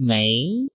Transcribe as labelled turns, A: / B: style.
A: 没